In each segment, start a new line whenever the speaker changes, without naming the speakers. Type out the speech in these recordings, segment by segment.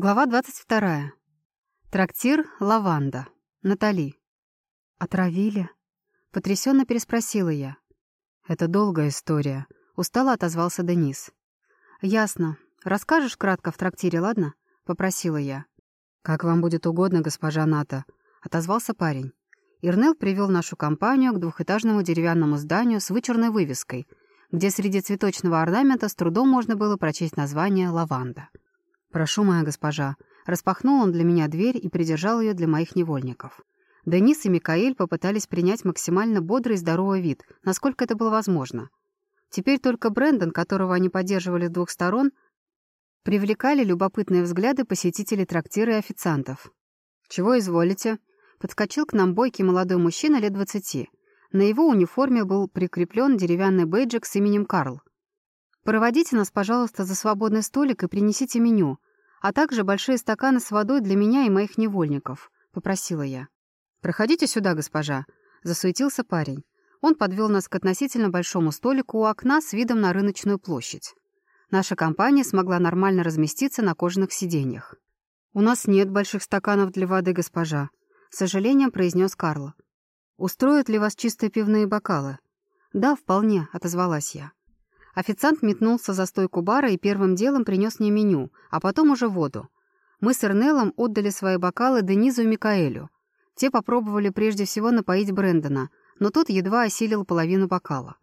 Глава 22. Трактир «Лаванда». Натали. «Отравили?» — потрясенно переспросила я. «Это долгая история», — устало отозвался Денис. «Ясно. Расскажешь кратко в трактире, ладно?» — попросила я. «Как вам будет угодно, госпожа Ната», — отозвался парень. Ирнел привел нашу компанию к двухэтажному деревянному зданию с вычурной вывеской, где среди цветочного орнамента с трудом можно было прочесть название «Лаванда». «Прошу, моя госпожа». Распахнул он для меня дверь и придержал ее для моих невольников. Денис и Микаэль попытались принять максимально бодрый и здоровый вид, насколько это было возможно. Теперь только Брэндон, которого они поддерживали с двух сторон, привлекали любопытные взгляды посетителей трактира и официантов. «Чего изволите?» Подскочил к нам бойкий молодой мужчина лет двадцати. На его униформе был прикреплен деревянный бейджик с именем Карл. «Проводите нас, пожалуйста, за свободный столик и принесите меню, а также большие стаканы с водой для меня и моих невольников», — попросила я. «Проходите сюда, госпожа», — засуетился парень. Он подвел нас к относительно большому столику у окна с видом на рыночную площадь. Наша компания смогла нормально разместиться на кожаных сиденьях. «У нас нет больших стаканов для воды, госпожа», — с сожалением произнес Карл. «Устроят ли вас чистые пивные бокалы?» «Да, вполне», — отозвалась я. Официант метнулся за стойку бара и первым делом принес мне меню, а потом уже воду. Мы с Эрнеллом отдали свои бокалы Денизу и Микаэлю. Те попробовали прежде всего напоить Брэндона, но тот едва осилил половину бокала.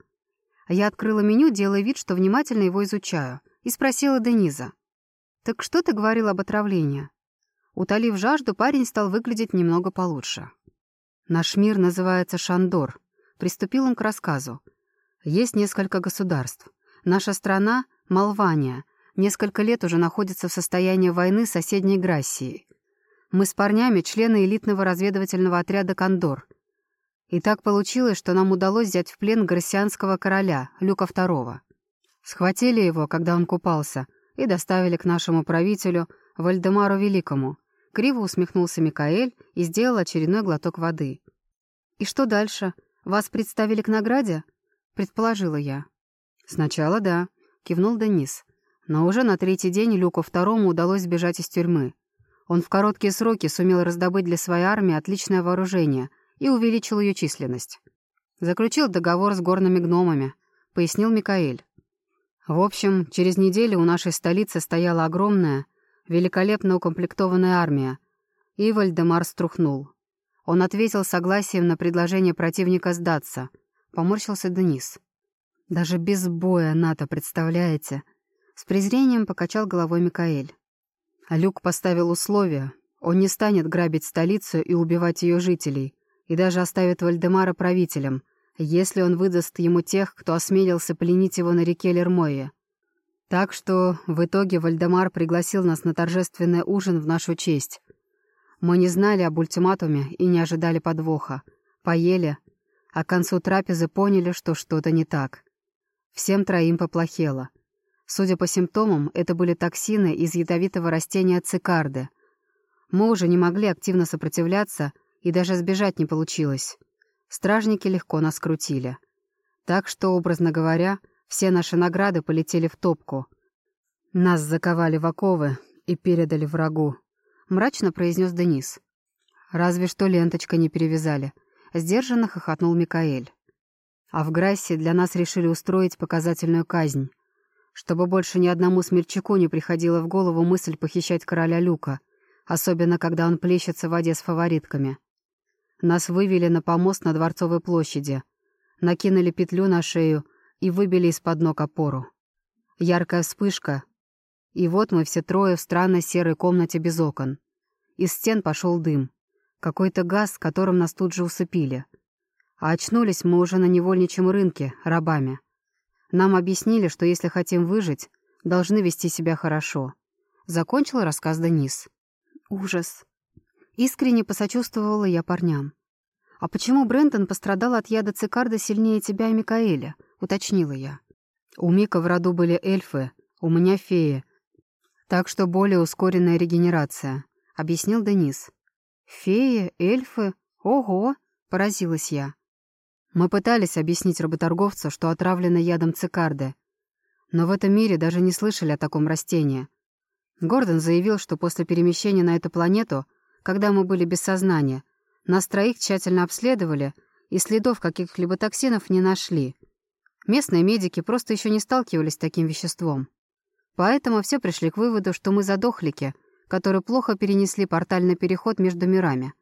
Я открыла меню, делая вид, что внимательно его изучаю, и спросила Дениза. «Так что ты говорил об отравлении?» Утолив жажду, парень стал выглядеть немного получше. «Наш мир называется Шандор», — приступил он к рассказу. «Есть несколько государств. Наша страна, Малвания, несколько лет уже находится в состоянии войны с соседней Грассией. Мы с парнями члены элитного разведывательного отряда «Кондор». И так получилось, что нам удалось взять в плен грассианского короля, Люка II. Схватили его, когда он купался, и доставили к нашему правителю, Вальдемару Великому. Криво усмехнулся Микаэль и сделал очередной глоток воды. «И что дальше? Вас представили к награде?» — предположила я. «Сначала да», — кивнул Денис. Но уже на третий день Люку Второму удалось сбежать из тюрьмы. Он в короткие сроки сумел раздобыть для своей армии отличное вооружение и увеличил ее численность. Заключил договор с горными гномами, пояснил Микаэль. В общем, через неделю у нашей столицы стояла огромная, великолепно укомплектованная армия, и Вальдемар струхнул. Он ответил согласием на предложение противника сдаться. Поморщился Денис. Даже без боя НАТО, представляете? С презрением покачал головой Микаэль. Люк поставил условия. Он не станет грабить столицу и убивать ее жителей, и даже оставит Вальдемара правителем, если он выдаст ему тех, кто осмелился пленить его на реке Лермое. Так что в итоге Вальдемар пригласил нас на торжественный ужин в нашу честь. Мы не знали об ультиматуме и не ожидали подвоха. Поели, а к концу трапезы поняли, что что-то не так. Всем троим поплохело. Судя по симптомам, это были токсины из ядовитого растения цикарды. Мы уже не могли активно сопротивляться, и даже сбежать не получилось. Стражники легко нас крутили. Так что, образно говоря, все наши награды полетели в топку. Нас заковали в оковы и передали врагу. Мрачно произнес Денис. Разве что ленточка не перевязали. Сдержанно хохотнул Микаэль. А в Грассе для нас решили устроить показательную казнь, чтобы больше ни одному смельчаку не приходила в голову мысль похищать короля Люка, особенно когда он плещется в воде с фаворитками. Нас вывели на помост на Дворцовой площади, накинули петлю на шею и выбили из-под ног опору. Яркая вспышка, и вот мы все трое в странной серой комнате без окон. Из стен пошел дым. Какой-то газ, которым нас тут же усыпили — а очнулись мы уже на невольничьем рынке, рабами. Нам объяснили, что если хотим выжить, должны вести себя хорошо. Закончил рассказ Денис. Ужас. Искренне посочувствовала я парням. «А почему Брентон пострадал от яда цикарда сильнее тебя и Микаэля?» — уточнила я. «У Мика в роду были эльфы, у меня феи. Так что более ускоренная регенерация», — объяснил Денис. «Феи? Эльфы? Ого!» — поразилась я. Мы пытались объяснить работорговцу, что отравлено ядом цикарды, но в этом мире даже не слышали о таком растении. Гордон заявил, что после перемещения на эту планету, когда мы были без сознания, нас троих тщательно обследовали и следов каких-либо токсинов не нашли. Местные медики просто еще не сталкивались с таким веществом. Поэтому все пришли к выводу, что мы задохлики, которые плохо перенесли портальный переход между мирами.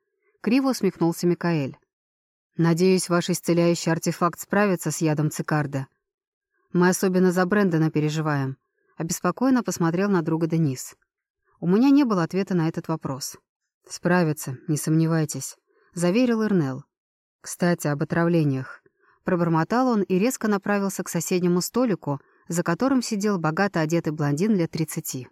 Криво усмехнулся Микаэль. «Надеюсь, ваш исцеляющий артефакт справится с ядом цикарда. Мы особенно за Брэндона переживаем», — обеспокоенно посмотрел на друга Денис. У меня не было ответа на этот вопрос. «Справится, не сомневайтесь», — заверил Эрнел. «Кстати, об отравлениях». Пробормотал он и резко направился к соседнему столику, за которым сидел богато одетый блондин лет тридцати.